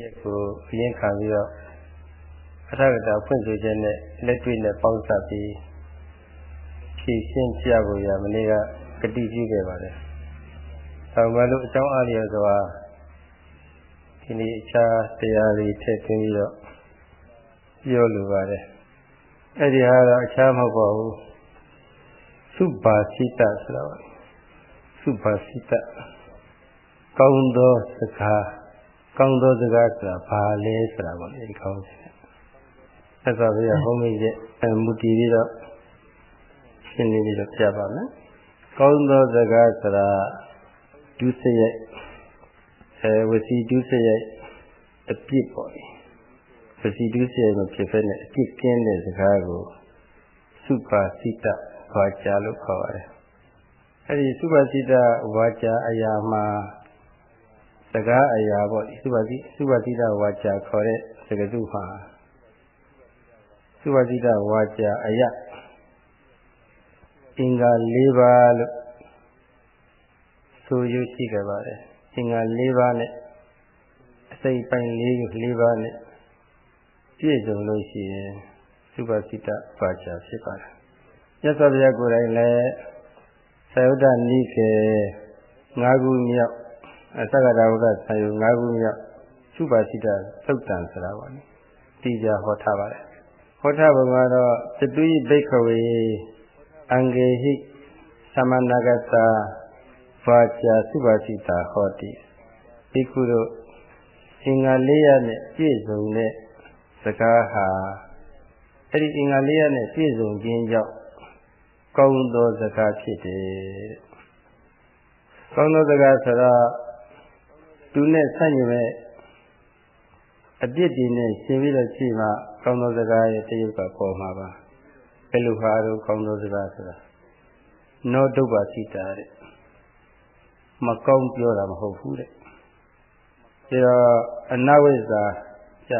ရက်ကိုအရင်ခံပြီးတော့အထက်ကတာဖွင့်ဆိုချက်နဲ့လက်တွေ့နဲ့ပေါင်းစပ်ပြီးဖြည့်ရှင်းပြဖို့ရမနေ့ကကတိပြုခဲ့ပါတယ်။ဒါမှလို့အကြောင်းအားလျော်စွာဒီနေ့အခြားတရားတွေထည့်သွင်းပြီးတော့ပြောလိုပါတယ်။အဲ့ဒီဟာတော့အခြားမဟုတ်ပါဘူး။သုဘာစိတဆိုတာပါ။သုဘာစိတကောင်းသောစကား ကောင်းသောစကားဆိုတာဘာလဲဆိုတာပေါ့လေဒီကောင်းတယ်။ဆက်သွားပြီးတော့ဟောမိရဲ့အမူတည်ပြီးတော့ရှင်းနေပြီးတော့ပြပါမယ်။ကောင်းသောစကားဆိုတာဒုစရိုက်အဲဝစီဒုစရိုက်အပြစ်ပေါ့လေ။ဝစီဒုစရိုက်မဖြစ်ဖက်နဲ့အပြစ်ကင်းတဲ့စကားကိုစုပါစိတဝါကြလို့ခေါ်ပါတယ်။အဲဒီစုပါစိတဝါကြအရာမှာ စကားအရာပေါ့သုဘတိသုဘတိတဝါကြခေါ်တဲ့စကားစုမှာသုဘတိတဝါကြအယအင်္ဂါ၄ပါးလို့ဆိုရရှိကြပါတယ်အင်္ဂါ၄ပါးနဲ့အစိတ်ပိုင်း၄၄ပါးနဲ့ပြည့်စုံလို့ရှိရင်သုဘတိတဝါကြဖြစ်ပါတယ်မြတ်စွာဘုရားကိုယ်တိုင်လည်းသယုဒ္ဓနိခေ၅ခုမြောက်အ သက္ကရာဝကဆံယူ၅ခုမြောက်သုပါစိတသုတ်တံဆိုတာပါလေတိကြဟောထားပါတယ်ဟောထားပုံကတော့တတုယိဘိခဝေအံဂေဟိသမဏဂတဘာချာသုပါစိတာဟောတိဒီကုတို့အင်္ဂါ၄ရနဲ့ပြည့်စုံတဲ့စကားဟာအဲ့ဒီအင်္ဂါ၄ရနဲ့ပြည့်စုံခြင်းကြောင့်ကောင်းသောစကားဖြစ်တယ်ကောင်းသောစကားဆိုတော့ သူနဲ့ဆန့်ကျင်မဲ့အပြစ်တွေနဲ့ရှင်ပြီးတော့ရှိမှကောင်းသောစကားရဲ့တရုပ်ကပေါ်မှာပါဘယ်လိုဟာတော့ကောင်းသောစကားဆိုတာနောဒုပ္ပစိတာတဲ့မကောင်းပြောတာမဟုတ်ဘူးတဲ့ဒါတော့အနဝိဇ္ဇာကြ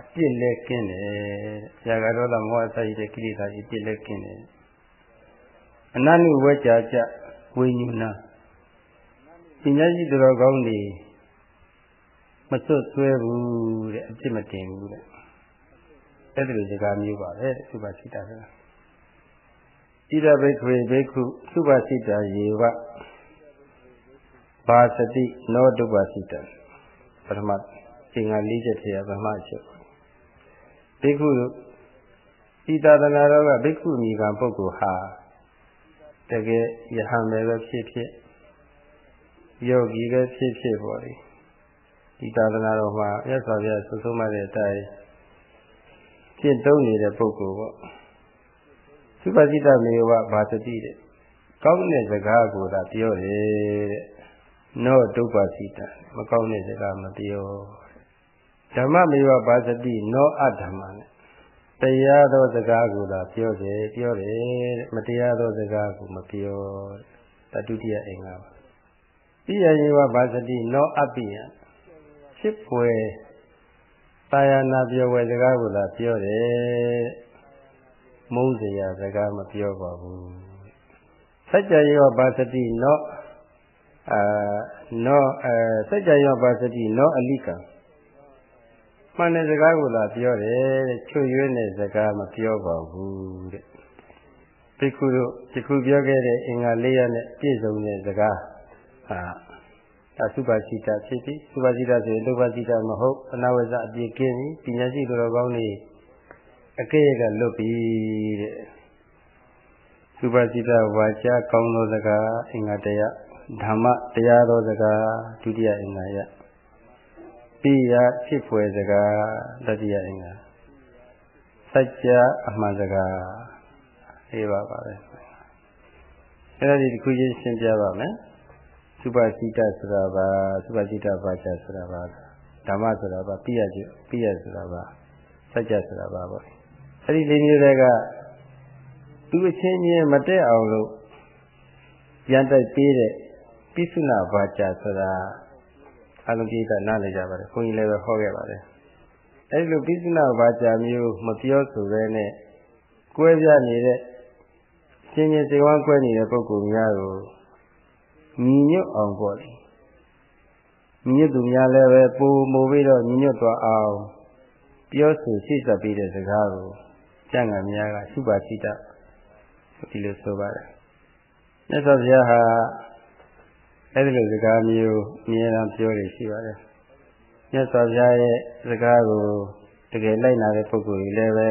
အပြစ်လဲကင်းတယ်ဆရာကတော့လာမောဟဆိုင်တဲ့ကိလေသာကြီးပြစ်လဲကင်းတယ်အနနုဝေကြကြဝိညာဏ ပညာရှိသူတော်ကောင်းတွေမစွတ်ဆွဲဘူးတဲ့အဖြစ်မတင်ဘူးတဲ့အဲ့ဒီလိုစကားမျိုးပါပဲသုဘစိတာဆိုတာဣဒဘိခွေဘိခုသုဘစိတာယေဝဘာစတိနောတုပစိတပထမသင်္ဃ၄ချက်ထဲပထမအချက်ဘိခုဤသာသနာတော်ကဘိက္ခုမိကပုဂ္ဂိုလ်ဟာတကယ်ယဟန်ပဲဖြစ်ဖြစ် ယောဂီပဲဖြစ်ဖြစ်ပေါ့လေဒီသာသနာတော်မှာမြတ်စွာဘုရားဆုဆုံးမတဲ့အတိုင်းကျင့်သုံးနေတဲ့ပုဂ္ဂိုလ်ပေါ့သုပတိတမေဝဘာသတိတဲ့ကောင်းတဲ့စကားကိုသာပြောတယ်တဲ့နောဒုပ္ပစိတမကောင်းတဲ့စကားမပြောဓမ္မမေဝဘာသတိနောအဓမ္မနဲ့တရားသောစကားကိုသာပြောတယ်ပြောတယ်တဲ့မတရားသောစကားကိုမပြောတဲ့တတုတိယအင်္ဂါပါ ပိယယေဝဘာသတိနောအပိယဖြစ်ဖွယ်တာယာနာပြောဝယ်စကားကိုသာပြောတယ်မုန်းစရာစကားမပြောပါဘူးစัจ jaya ယောဘာသတိနောအာနောအဲစัจ jaya ယောဘာသတိနောအလိကံမှန်တဲ့စကားကိုသာပြောတယ်တဲ့ချွတ်ရွေးတဲ့စကားမပြောပါဘူးတဲ့ဘိက္ခုတို့ဒီခုပြောခဲ့တဲ့အင်္ဂါ၄ရနဲ့ပြည့်စုံတဲ့စကား ဟာဒါသုပါစိတာဖြစ်ပြီသုပါစိတာဆိုရင်ဒုပ္ပစိတာမဟုတ်အနာဝဇအပြည့်ကင်းပြီပညာရှိသူတော်ကောင်းတွေအကဲ့ကလွတ်ပြီတဲ့သုပါစိတာဝါကြကောင်းသောစကားအင်္ဂါတရားဓမ္မတရားသောစကားဒုတိယအင်္ဂါရပိယဖြစ်ဖွယ်စကားတတိယအင်္ဂါစัจ जा အမှန်စကားအေးပါပါပဲအဲ့ဒါဒီတစ်ခုချင်းရှင်းပြပါမယ် သုပစိတဆိုတာပါသုပစိတဘာချဆိုတာပါဓမ္မဆိုတာပါပိယကျပိယဆိုတာပါစัจ जा ဆိုတာပါပေါ့အဲ့ဒီလေးမျိုးတွေကသူအချင်းချင်းမတက်အောင်လို့ရန်တိုက်ပေးတဲ့ပိစုနာဘာချဆိုတာအလုံးကြီးကနားလည်ကြပါတယ်ခွန်ကြီးလည်းပဲဟောခဲ့ပါတယ်အဲ့ဒီလိုပိစုနာဘာချမျိုးမပြောဆိုဘဲနဲ့ကွဲပြားနေတဲ့ရှင်ရှင်စေဝါကွဲနေတဲ့ပုဂ္ဂိုလ်များကို ညီညွတ်အောင်ပေါ့လေညွတ်သူများလည်းပဲပူမိုးပြီးတော့ညွတ်သွားအောင်ပြောဆိုရှိစပ်ပြီးတဲ့စကားကိုကျန်ကများကစုပါစိတဒီလိုဆိုပါတယ်မြတ်စွာဘုရားဟာအဲ့ဒီလိုစကားမျိုးအမြဲတမ်းပြောနေရှိပါတယ်မြတ်စွာဘုရားရဲ့စကားကိုတကယ်လိုက်နာတဲ့ပုဂ္ဂိုလ်ကြီးလည်းပဲ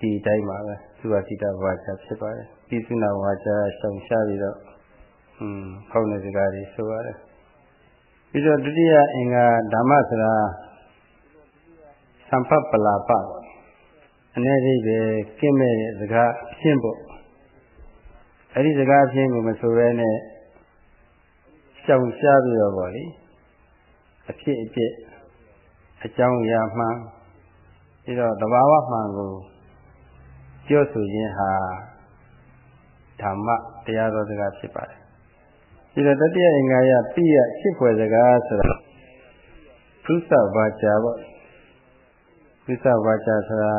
ဒီတိုင်းပါပဲသုဝတိတဝါချဖြစ်ပါတယ်ပိသုနာဝါချရှောင်ရှားပြီးတော့ อืมဖောက်နေစကားတွေဆိုရတယ်ပြီးတော့ဒုတိယအင်္ဂါဓမ္မဆိုတာသံဖပလာပအနေဒီပဲကင်းမဲ့တဲ့စကားဖြင့်ပေါ့အဲ့ဒီစကားဖြင့်ကိုမဆိုရဲနဲ့ရှောင်ရှားပြီးတော့ပေါ့လေအဖြစ်အပျက်အကြောင်းအရာမှန်ပြီးတော့တဘာဝမှန်ကိုပြောဆိုခြင်းဟာဓမ္မတရားတော်စကားဖြစ်ပါတယ် ဒီတော့တတိယအင်္ဂါရပိယရှစ်ဖွယ်စကားဆိုတာသုသဘာချာပေါ့သုသဘာချာဆိုတာ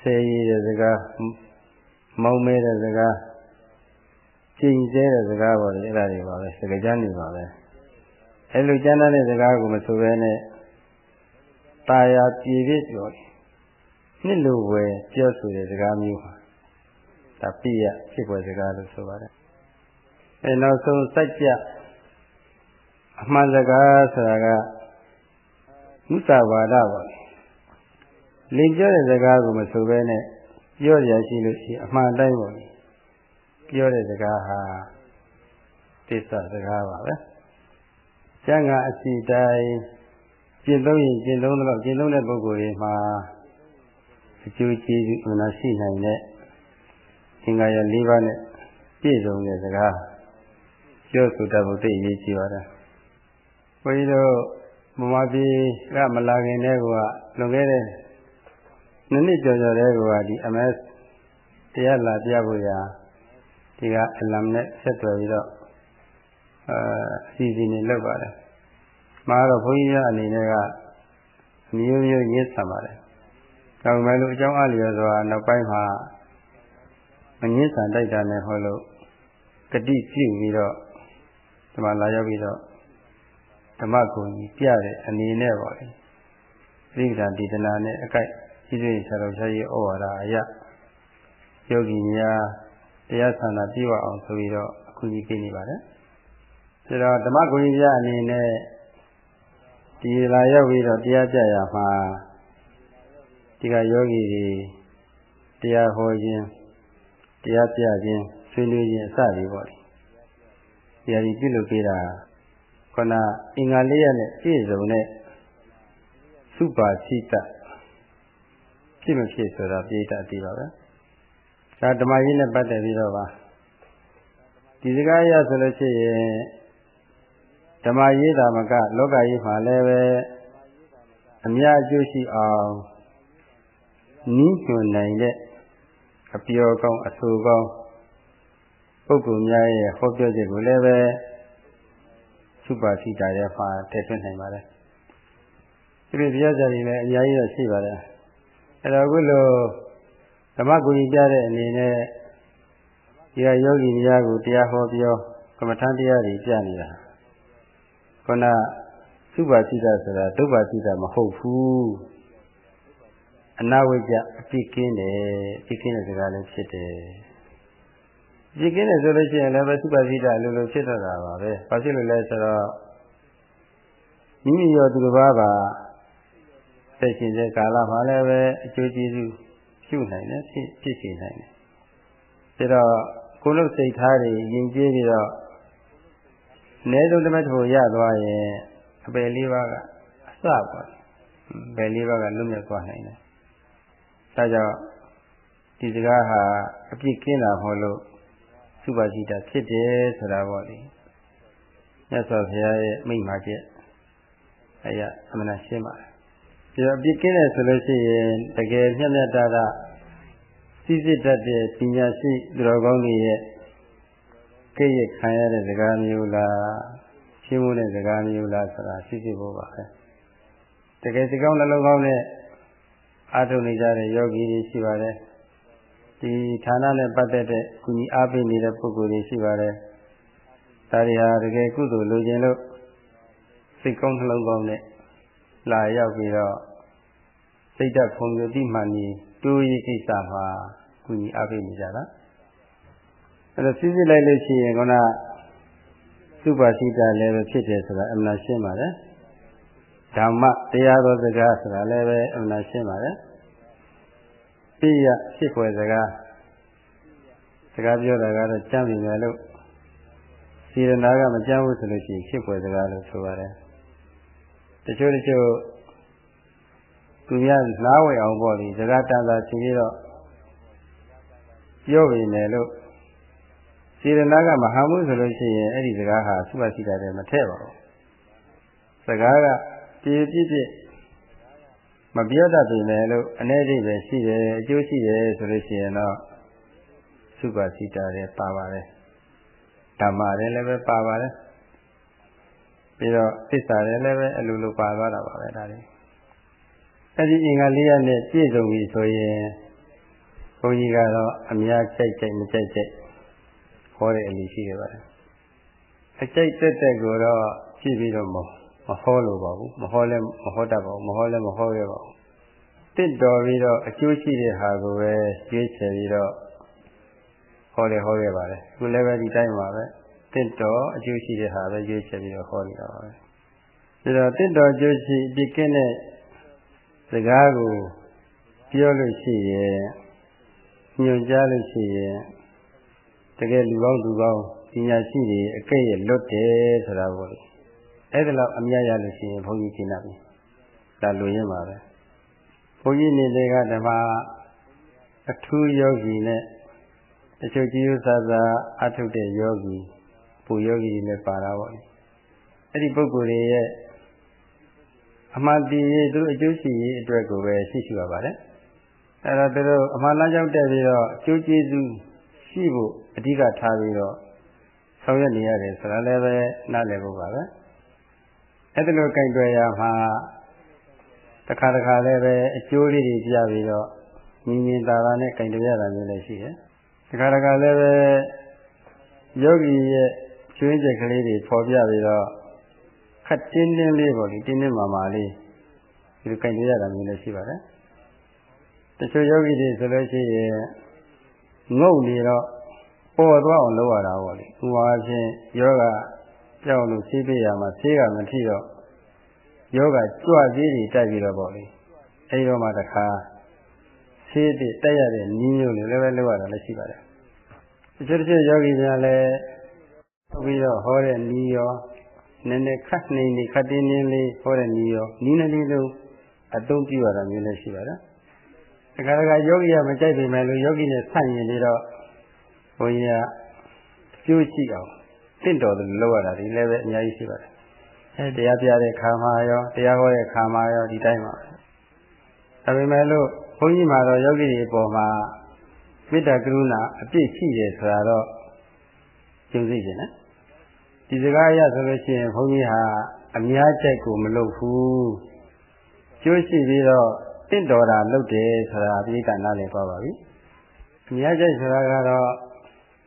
ဆယ်ရည်တဲ့စကားမောင်းမဲတဲ့စကားကျင့်စေတဲ့စကားပေါ့လေအဲ့ဒါတွေပါပဲစကားကြမ်းနေပါပဲအဲ့လိုကျမ်းတဲ့စကားကိုမဆိုဘဲနဲ့ตาယာပြေပြည့်ပြောတယ်နှစ်လိုဝယ်ပြောဆိုတဲ့စကားမျိုးပါဒါပိယဖြစ်ပွဲစကားလို့ဆိုပါတယ် အဲနောက်ဆုံးစัจကြအမှန်စကားဆိုတာကမုသဘာဒပါလင်ပြောတဲ့စကားကိုမဆိုဘဲနဲ့ပြောရရှိလို့ရှိအမှန်တိုင်းပါပြောတဲ့စကားဟာသစ္စာစကားပါပဲကျမ်းဂန်အစီတိုင်းကျင့်သုံးရင်ကျင့်သုံးတော့ကျင့်သုံးတဲ့ပုဂ္ဂိုလ်တွေမှာအကျိုးကျေးဇူးအမှန်ရှိနိုင်တဲ့အင်္ဂါရ၄ပါးနဲ့ပြည့်စုံတဲ့စကား ပြောဆိုတတ်ဖို့သိအရေးကြီးပါတယ်။ဘုန်းကြီးတို့မမပြည်ကမလာခင်တည်းကလွန်ခဲ့တဲ့နှစ်နှစ်ကျော်ကျော်တည်းကဒီ MS တရားလာပြဖို့ရာဒီကအလမ်နဲ့ဆက်သွယ်ပြီးတော့အာအစီအစဉ်တွေလုပ်ပါတယ်။မှာတော့ဘုန်းကြီးရအနေနဲ့ကမျိုးမျိုးရင်းဆံပါတယ်။ဒါပေမဲ့လို့အကြောင်းအလျော်စွာနောက်ပိုင်းမှာမငင်းဆန်တိုက်တာနဲ့ဟောလို့ဂတိပြုပြီးတော့ဒီ မှာလာရောက်ပြီးတော့ဓမ္မကိုကြီးပြတဲ့အနေနဲ့ပေါ့လေသီဒာဒီဒနာနဲ့အကိုက်ကြီးကြီးဆရာတော်ဆရာကြီးဩဝါဒအရယောဂီများတရားဆန္ဒပြည့်ဝအောင်ဆိုပြီးတော့အခုကြီးပြနေပါတယ်ဒါတော့ဓမ္မကိုကြီးပြအနေနဲ့ဒီလာရောက်ပြီးတော့တရားပြရမှာဒီကယောဂီတွေတရားဟောခြင်းတရားပြခြင်းဆွေးနွေးခြင်းအစတွေပေါ့လေ တရားကြီးပြုလုပ်ပေးတာခန္ဓာအင်္ဂါလေးရနဲ့ပြည့်စုံတဲ့စုပါစိတဖြစ်မဖြစ်ဆိုတာပြိတ္တအတိပါပဲဒါဓမ္မကြီးနဲ့ပတ်သက်ပြီးတော့ပါဒီစကားအရဆိုလို့ရှိရင်ဓမ္မရေးတာမကလောကကြီးမှာလည်းပဲအများအကျိုးရှိအောင်နီးညွှန်နိုင်တဲ့အပြောကောင်းအဆိုကောင်း ပုဂ္ဂိုလ်များရဲ့ဟောပြောချက်ကိုလည်းပဲသုပါစိတာရဲ့မှာထည့်သွင်းနိုင်ပါတယ်ဒီလိုတရားကြရင်လည်းအများကြီးတော့ရှိပါတယ်အဲ့တော့အခုလိုဓမ္မဂုဏ်ပြတဲ့အနေနဲ့ဒီကယောဂီများကိုတရားဟောပြောကမ္မထန်တရားတွေပြနေတာခုနသုပါစိတာဆိုတာဒုပါစိတာမဟုတ်ဘူးအနာဝိကြအပြစ်ကင်းတယ်အပြစ်ကင်းတဲ့စကားလည်းဖြစ်တယ် ပြစ်ကင်းတယ်ဆိုလို့ရှိရင်လည်းပဲသုပါစိတာလိုလိုဖြစ်တော့တာပါပဲဘာဖြစ်လို့လဲဆိုတော့မိမိရောသူတစ်ပါးပါသက်ရှင်တဲ့ကာလမှာလည်းပဲအကျိုးကျေးဇူးပြုနိုင်တယ်ဖြစ်ဖြစ်ရှိနိုင်တယ်ဒါတော့ကိုယ်လုံးစိတ်ထားတွေယဉ်ကျေးပြီးတော့အနည်းဆုံးတစ်မက်တစ်ဖို့ရသွားရင်အပယ်လေးပါးကအစပါဘယ်လေးပါးကလွတ်မြောက်သွားနိုင်တယ်ဒါကြောင့်ဒီစကားဟာအပြစ်ကင်းတာမဟုတ်လို့ သုပါจิตဖြစ်တယ်ဆိုတာပေါ့လေမြတ်စွာဘုရားရဲ့မိန့်မှာချက်အရာအမှန်ရှင်းပါတယ်ဒီတော့အပြစ်ကင်းတယ်ဆိုလို့ရှိရင်တကယ်မျက်မျက်တတာစိစစ်တတ်တဲ့ပညာရှိသူတော်ကောင်းတွေရဲ့ကိရခံရတဲ့စကားမျိုးလားရှင်းဖို့တဲ့စကားမျိုးလားဆိုတာစိစစ်ဖို့ပါပဲတကယ်စကောင်းနှလုံးကောင်းနဲ့အားထုတ်နေကြတဲ့ယောဂီတွေရှိပါတယ် ဒီဌာနနဲ့ပတ်သက်တဲ့ကုညီအားပေးနေတဲ့ပုဂ္ဂိုလ်တွေရှိပါတယ်ဒါတွေဟာတကယ်ကုသိုလ်လိုချင်လို့စိတ်ကောင်းနှလုံးကောင်းနဲ့လာရောက်ပြီးတော့စိတ်ဓာတ်ဖုံးရတိမှန်ကြီးတိုးရေးကိစ္စမှာကုညီအားပေးနေကြတာအဲ့တော့စစ်စစ်လိုက်လို့ရှိရင်ခုနသုပါစိတာလည်းပဲဖြစ်တယ်ဆိုတာအမှန်ရှင်းပါတယ်ဓမ္မတရားတော်စကားဆိုတာလည်းပဲအမှန်ရှင်းပါတယ် ပြည့်ရဖြစ်ွယ်စကားစကားပြောတာကတော့ကြမ်းပြီမယ်လို့စေရနာကမကြမ်းဘူးဆိုလို့ရှိရင်ဖြစ်ွယ်စကားလို့ဆိုပါတယ်တချို့တချို့သူများနားဝယ်အောင်ပေါ့လေစကားတန်တာရှင်ပြီးတော့ပြောပြီမယ်လို့စေရနာကမဟန်ဘူးဆိုလို့ရှိရင်အဲ့ဒီစကားဟာသုဘရှိတာတည်းမထည့်ပါဘူးစကားကပြည့်ပြည့်ပြည့် မပြောတတ်ပြီမယ်လို့အနေအသေးပဲရှိတယ်အကျိုးရှိတယ်ဆိုလို့ရှိရင်တော့သုဘရှိတာတည်းပါပါတယ်ဓမ္မလည်းလည်းပဲပါပါတယ်ပြီးတော့သစ္စာလည်းလည်းပဲအလိုလိုပါသွားတာပါပဲဒါလေးအဲ့ဒီအင်္ဂါလေးရနဲ့ပြည့်စုံပြီဆိုရင်ဘုန်းကြီးကတော့အများကြိုက်ကြိုက်မကြိုက်ကြိုက်ဟောတဲ့အလီရှိခဲ့ပါတယ်အကြိုက်တက်တက်ကိုတော့ကြည့်ပြီးတော့မ မဟောလို့ပါဘူးမဟောလဲမဟောတတ်ပါဘူးမဟောလဲမဟောရပါဘူးတစ်တော်ပြီးတော့အကျိုးရှိတဲ့ဟာကိုပဲရွေးချယ်ပြီးတော့ဟောတယ်ဟောခဲ့ပါတယ်ခုလည်းပဲဒီတိုင်းပါပဲတစ်တော်အကျိုးရှိတဲ့ဟာပဲရွေးချယ်ပြီးတော့ဟောနေတာပါပဲဒါတော့တစ်တော်အကျိုးရှိဒီကင်းတဲ့စကားကိုပြောလို့ရှိရင်ညွှန်ကြားလို့ရှိရင်တကယ်လူကောင်းလူကောင်းပညာရှိတွေအကဲ့ရဲ့လွတ်တယ်ဆိုတာပေါ့လေ အဲ့ဒါတော့အမြတ်ရလို့ရှိရင်ဘုန်းကြီးရှင်းပြီဒါလိုရင်းပါပဲဘုန်းကြီးနေတဲ့ကဓမ္မအထူးယောဂီနဲ့တချို့ကြည်ဥစားစားအထုတ်တဲ့ယောဂီပူယောဂီတွေလည်းပါတာပေါ့လေအဲ့ဒီပုဂ္ဂိုလ်တွေရဲ့အမှန်တည်ရေးသူအကျိုးရှိရေးအတွက်ကိုပဲရှိရှိပါပါတယ်အဲ့တော့သူတို့အမှန်လမ်းကြောင်းတက်ပြီးတော့အကျိုးကျေးဇူးရှိဖို့အဓိကထားပြီးတော့ဆောင်ရွက်နေရတယ်ဆိုတာလည်းပဲနားလည်ဖို့ပါပဲ အဲ့ဒါလိုကြိုင်တွယ်ရမှာတစ်ခါတစ်ခါလည်းပဲအကျိုးလေးတွေပြပြီးတော့မြင်မြင်သာသာနဲ့ကြိုင်တွယ်ရတာမျိုးလည်းရှိတယ်တစ်ခါတစ်ခါလည်းပဲယောဂီရဲ့ကျွင်းချက်ကလေးတွေပေါ်ပြပြီးတော့ခက်တင်းတင်းလေးပေါ့လေတင်းတင်းမာမာလေးဒီလိုကြိုင်တွယ်ရတာမျိုးလည်းရှိပါတယ်တချို့ယောဂီတွေဆိုလို့ရှိရင်ငုတ်နေတော့ပေါ်သွားအောင်လုပ်ရတာပေါ့လေဥပါချင်းယောဂ ကြောက်လို့ဆေးပေးရမှာဆေးကမထိတော့ယောဂကြွသေးတွေတိုက်ပြီးတော့ပေါ့လေအဲဒီတော့မှတခါဆေးတွေတိုက်ရတဲ့နည်းမျိုးတွေလည်းပဲလုပ်ရတာလည်းရှိပါတယ်တချို့တချို့ယောဂီများလည်းပြီးတော့ဟောတဲ့နည်းရောနည်းနည်းခတ်နေနေခတ်တင်းတင်းလေးဟောတဲ့နည်းရောနည်းနည်းလေးလုံးအသုံးပြုရတာမျိုးလည်းရှိပါတယ်တခါတခါယောဂီကမကြိုက်ပေမဲ့လို့ယောဂီနဲ့ဆန့်ရင်ပြီးတော့ဘုန်းကြီးကကျိုးရှိအောင် တင့်တော်တယ်လို့ရတာဒီလည်းပဲအများကြီးရှိပါတယ်အဲတရားပြတဲ့ခါမှာရောတရားဟောတဲ့ခါမှာရောဒီတိုင်းပါဒါပေမဲ့လို့ဘုန်းကြီးမှာတော့ယောဂီတွေအပေါ်မှာမေတ္တာကရုဏာအပြည့်ရှိတယ်ဆိုတာတော့ကျုံသိခြင်းနဲ့ဒီစကားအရဆိုလို့ရှိရင်ဘုန်းကြီးဟာအများချက်ကိုမလုပ်ဘူးကျိုးရှိပြီးတော့တင့်တော်တာလုပ်တယ်ဆိုတာအပြိဋ္ဌာနာလည်းပါပါပြီအများချက်ဆိုတာကတော့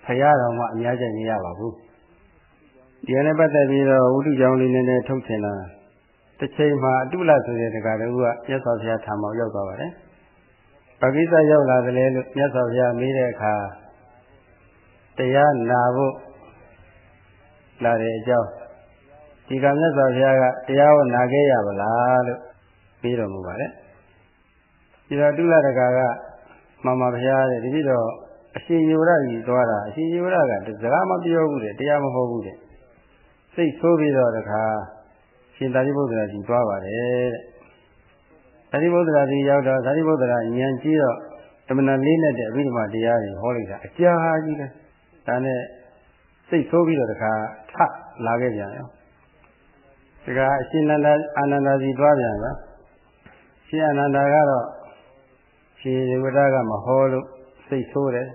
ဖရာတော်မှအများချက်မရပါဘူး ဒီနဲ့ပတ်သက်ပြီးတော့ဝိတုကြောင့်လေးနည်းနည်းထုတ်ထင်လာတစ်ချိန်မှာအတုလဆိုတဲ့တက္ကရာကမြတ်စွာဘုရားထာမောရောက်သွားပါတယ်ဘာကိစ္စရောက်လာတယ်လဲလို့မြတ်စွာဘုရားမေးတဲ့အခါတရားနာဖို့လာတဲ့အကြောင်းဒီကမြတ်စွာဘုရားကတရားကိုနာခဲ့ရပါလားလို့ပြီးတော်မူပါတယ်ဒီတော့တုလတကာကမမဘုရားတဲ့ဒီပြီးတော့အရှင်ယောရကြီးသွားတာအရှင်ယောရကစကားမပြောဘူးတဲ့တရားမဟောဘူးတဲ့ စိတ်ဆိုးပြီးတော့တခါရှင်သာရိပုတ္တရာကြီးသွားပါတယ်တဲ့သာရိပုတ္တရာကြီးရောက်တော့သာရိပုတ္တရာဉာဏ်ကြီးတော့တမနာလေးနဲ့တဲ့အဘိဓမ္မာတရားတွေဟောလိုက်တာအကြာကြီးလဲဒါနဲ့စိတ်ဆိုးပြီးတော့တခါထလာခဲ့ပြန်ရောတခါအရှင်နန္ဒအာနန္ဒာကြီးသွားပြန်ရောရှင်အာနန္ဒာကတော့ရှင်ဒီဝဒကမဟောလို့စိတ်ဆိုးတယ်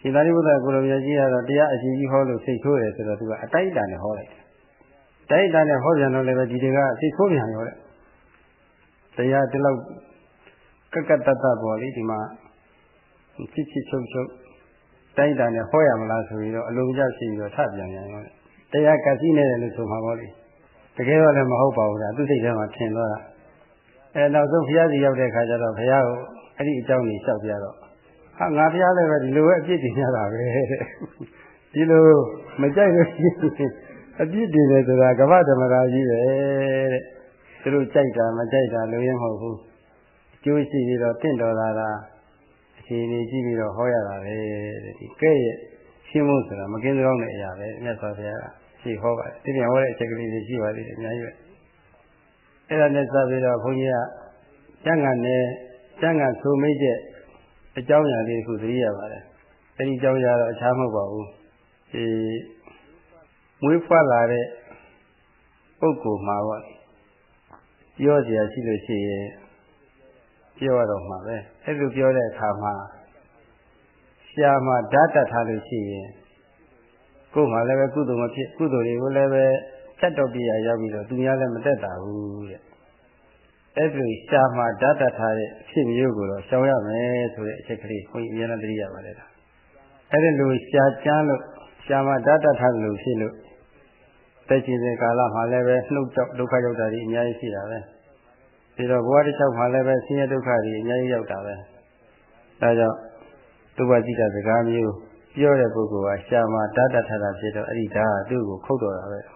ရှင်သာရိပုတ္တရာကိုလိုမြတ်ကြီးကတော့တရားအရှင်ကြီးဟောလို့စိတ်ဆိုးတယ်ဆိုတော့သူကအတိုက်တန်နဲ့ဟောလိုက်တယ်တိုက်တန်နဲ့ဟောပြန်တော့လည်းပဲဒီတွေကစိတ်ဆိုးပြန်ရောတဲ့တရားဒီလောက်ကကတ္တတပေါ်လေဒီမှာချစ်ချစ်ချုပ်ချုပ်တိုက်တန်နဲ့ဟောရမလားဆိုပြီးတော့အလုံးကြရှိပြီးတော့ထပြန်ပြန်ရောတဲ့တရားကစီနေတယ်လို့ဆိုမှာပေါ့လေတကယ်တော့လည်းမဟုတ်ပါဘူးလားသူစိတ်ထဲမှာထင်သွားတာအဲနောက်ဆုံးဘုရားစီရောက်တဲ့ခါကျတော့ဘုရားကိုအဲ့ဒီအကြောင်းကြီးလျှောက်ပြတော့ ဟာငါဘုရားလည်းပဲဒီလိုပဲအပြစ်တင်ရတာပဲတဲ့ဒီလိုမကြိုက်လို့ရှိရင်အပြစ်တင်တယ်ဆိုတာကမ္ဘာဓမ္မရာကြီးပဲတဲ့သူတို့ကြိုက်တာမကြိုက်တာလို့ရင်မဟုတ်ဘူးအကျိုးရှိပြီးတော့တင့်တော်လာတာအခြေအနေကြည့်ပြီးတော့ဟောရတာပဲတဲ့ဒီကဲ့ရဲ့ရှင်းဖို့ဆိုတာမကင်းသောတဲ့အရာပဲမြတ်စွာဘုရားကရှင်းဟောပါတယ်ဒီပြန်ဟောတဲ့အချက်ကလေးတွေရှိပါသေးတယ်အများကြီးပဲအဲ့ဒါနဲ့စပြီးတော့ဘုန်းကြီးကကျန်ကန်နဲ့ကျန်ကန်ဆိုမိတဲ့ အကြောင်းအရာလေးခုသတိရပါတယ်အဲ့ဒီအကြောင်းအရာတော့အခြားမဟုတ်ပါဘူးဒီမွေးဖွားလာတဲ့ပုဂ္ဂိုလ်မှာပေါ့ပြောเสียရှိလို့ရှိရင်ပြောရတော့မှာပဲအဲ့လိုပြောတဲ့အခါမှာရှားမှာဓာတ်တတ်ထားလို့ရှိရင်ကိုယ်မှလည်းပဲကုသိုလ်မဖြစ်ကုသိုလ်တွေကိုလည်းပဲချက်တော့ပြရရောက်ပြီးတော့သူများလည်းမတက်တာဘူးတဲ့ အဲ့ဒီရှားမှာဓာတ်တတ်ထားတဲ့အဖြစ်မျိုးကိုတော့ရှောင်ရမယ်ဆိုတဲ့အချက်ကလေးခွင့်အများနဲ့တတိရပါတယ်အဲ့ဒီလိုရှားချမ်းလို့ရှားမှာဓာတ်တတ်ထားလို့ဖြစ်လို့တက်ချင်တဲ့ကာလမှာလည်းပဲနှုတ်တော့ဒုက္ခရောက်တာကြီးအများကြီးရှိတာပဲပြီးတော့ဘဝတစ်လျှောက်မှာလည်းပဲဆင်းရဲဒုက္ခတွေအများကြီးရောက်တာပဲဒါကြောင့်ဒုက္ခจิตစကားမျိုးပြောတဲ့ပုဂ္ဂိုလ်ကရှာမှာတတ်တတ်ထတာဖြစ်တော့အဲ့ဒီဓာတ်သူ့ကိုခုတ်တော်တာပဲသံ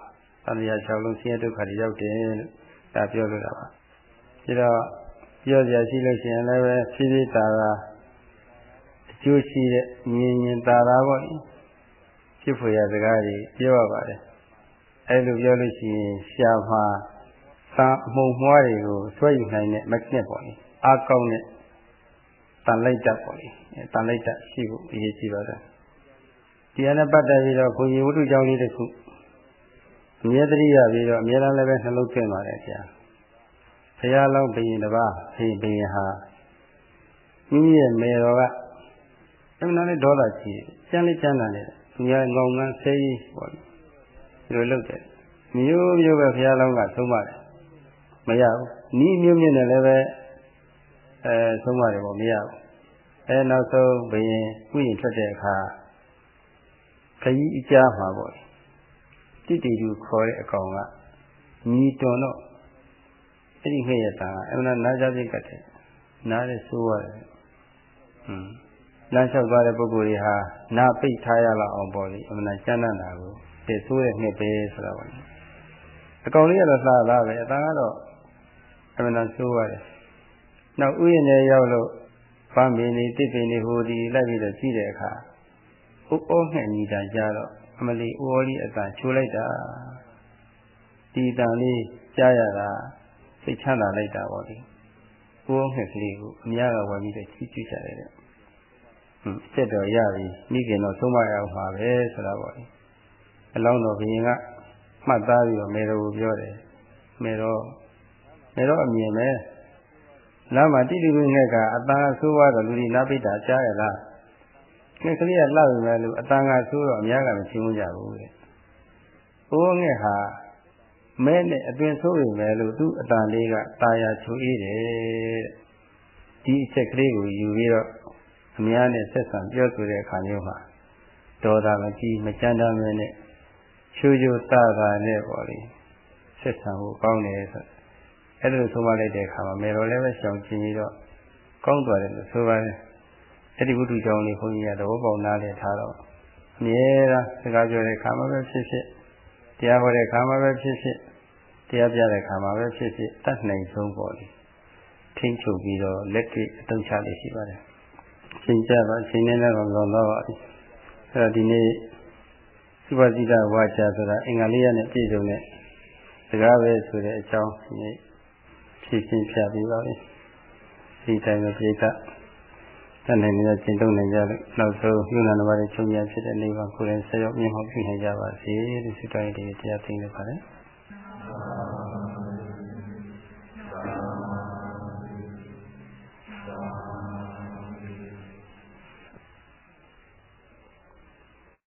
ဃာ၆လုံးဆင်းရဲဒုက္ခတွေရောက်တယ်လို့ဒါပြောလို့တာပါ ပြီးတော့ပြောစရာရှိလို့ရှိရင်လည်းပဲဖြည်းဖြည်းတာတာအကျိုးရှိတဲ့မြင်မြင်တာတာပေါ့ဖြစ်ဖွယ်ရစကားတွေပြောရပါတယ်အဲ့လိုပြောလို့ရှိရင်ရှာမှာသာအမှုံမွားတွေကိုဆွဲယူနိုင်တဲ့မက်နစ်ပေါ့လေအားကောင်းတဲ့တန်လိုက်တတ်ပေါ့လေတန်လိုက်တတ်ရှိဖို့အရေးကြီးပါတယ်ဒီအနဲ့ပတ်သက်ပြီးတော့ဘုရားဝတ္ထုကြောင့်လေးတစ်ခုအမြဲတည်းရပြီးတော့အမြဲတမ်းလည်းပဲနှလုံးသွင်းပါတယ်ဆရာ ဘုရားလောင်းဘယင်တစ်ပါးဘယင်ဘယင်ဟာမိမိရဲ့မေတော်ကအမှန်တည်းဒေါသကြီးကျန်းလေးကျန်းတာလေသူများငောင်ငန်းဆဲကြီးပေါ့ဒီလိုလုပ်တယ်မျိုးမျိုးပဲဘုရားလောင်းကသုံးပါတယ်မရဘူးနီးမျိုးမျိုးနဲ့လည်းပဲအဲသုံးပါတယ်ပေါ့မရဘူးအဲနောက်ဆုံးဘယင်ဥယျာဉ်ထွက်တဲ့အခါခကြီးအကြမှာပေါ့တိတိကျခေါ်တဲ့အကောင်ကညီတွန်တော့ အဲ့ဒီငှက်ရတာကအမှန်နားကြပြစ်ကတ်တယ်နားလည်းဆိုးရတယ်ဟွန်းလမ်းလျှောက်သွားတဲ့ပုဂ္ဂိုလ်တွေဟာနာပိတ်ထားရလောက်အောင်ပေါ့လေအမှန်ကျမ်းနာတာကိုသိဆိုးတဲ့ငှက်ပဲဆိုတာပေါ့အကောင်လေးကတော့လှလာပဲအတန်ကတော့အမှန်ဆိုးရတယ်နောက်ဥယျာဉ်ထဲရောက်လို့ပန်းပင်နေတစ်ပင်နေဟိုဒီလိုက်ပြီးတော့ကြည့်တဲ့အခါဥဩငှက်ညီတာကြတော့အမလီဥဩလေးအတန်ချိုးလိုက်တာဒီတန်လေးကြားရတာ စိတ်ချမ်းသာလိုက်တာပေါ့လေဥဩငှက်ကလေးကိုအများကဝယ်ပြီးတော့ချီးကျူးကြတယ်တဲ့ဟွန်းစက်တော်ရပြီမိခင်တော့သုံးမရအောင်ပါပဲဆိုတာပေါ့လေအလောင်းတော်ဘုရင်ကမှတ်သားပြီးတော့မေတော်ကိုပြောတယ်မေတော်မေတော်အမြင်ပဲနားမှာတိတိကျကျကအတန်အဆိုးသွားတော့လူတွေနားပိတ်တာကြားရလားငှက်ကလေးကလှပြီမဲ့လို့အတန်ကဆိုးတော့အများကမရှင်းဘူးကြဘူးတဲ့။အိုးငှက်ဟာ မဲနဲ့အပင်ဆိုးပြီမဲ့လို့သူ့အတန်လေးကตาရချူအေးတယ်တဲ့။ဒီအချက်ကလေးကိုယူပြီးတော့အများနဲ့ဆက်ဆံပြောဆိုတဲ့အခါမျိုးမှာဒေါသမကြီးမကြမ်းတမ်းမဲနဲ့ချိုးချိုးတတာနဲ့ပေါ့လေဆက်ဆံဖို့ကောင်းတယ်ဆိုအဲ့လိုဆိုမှလိုက်တဲ့အခါမှာမေတော်လည်းပဲရှောင်ကျင်ပြီးတော့ကောင်းသွားတယ်လို့ဆိုပါတယ်အဲ့ဒီဝိတုကြောင့်လေးခွန်ကြီးကသဘောပေါက်နားလည်ထားတော့အမြဲတမ်းစကားပြောတဲ့အခါမှာပဲဖြစ်ဖြစ်တရားဟောတဲ့အခါမှာပဲဖြစ်ဖြစ် တရားပြတဲ့အခါမှာပဲဖြစ်ဖြစ်တတ်နိုင်ဆုံးပေါ့လေထိမ့်ချုပ်ပြီးတော့လက်တွေ့အသုံးချလေးရှိပါတယ်ရှင်းကြပါရှင်းနေတော့လွန်တော့ပါပြီအဲ့တော့ဒီနေ့သုဘတိတဝါချဆိုတာအင်္ဂါလေးရနဲ့ပြည့်စုံတဲ့စကားပဲဆိုတဲ့အကြောင်းဒီနေ့ဖြည့်ရှင်းပြပြီးပါပြီဒီတိုင်းပဲပြိတ္တတတ်နိုင်နေတဲ့ကျင့်သုံးနိုင်ကြလို့နောက်ဆုံးယုံနာနဘာတွေချုပ်ညာဖြစ်တဲ့နေပါကိုယ်တိုင်ဆက်ရောက်မြင်မှပြုနိုင်ကြပါစေလို့ဆုတောင်းရတဲ့တရားသိနေပါတယ်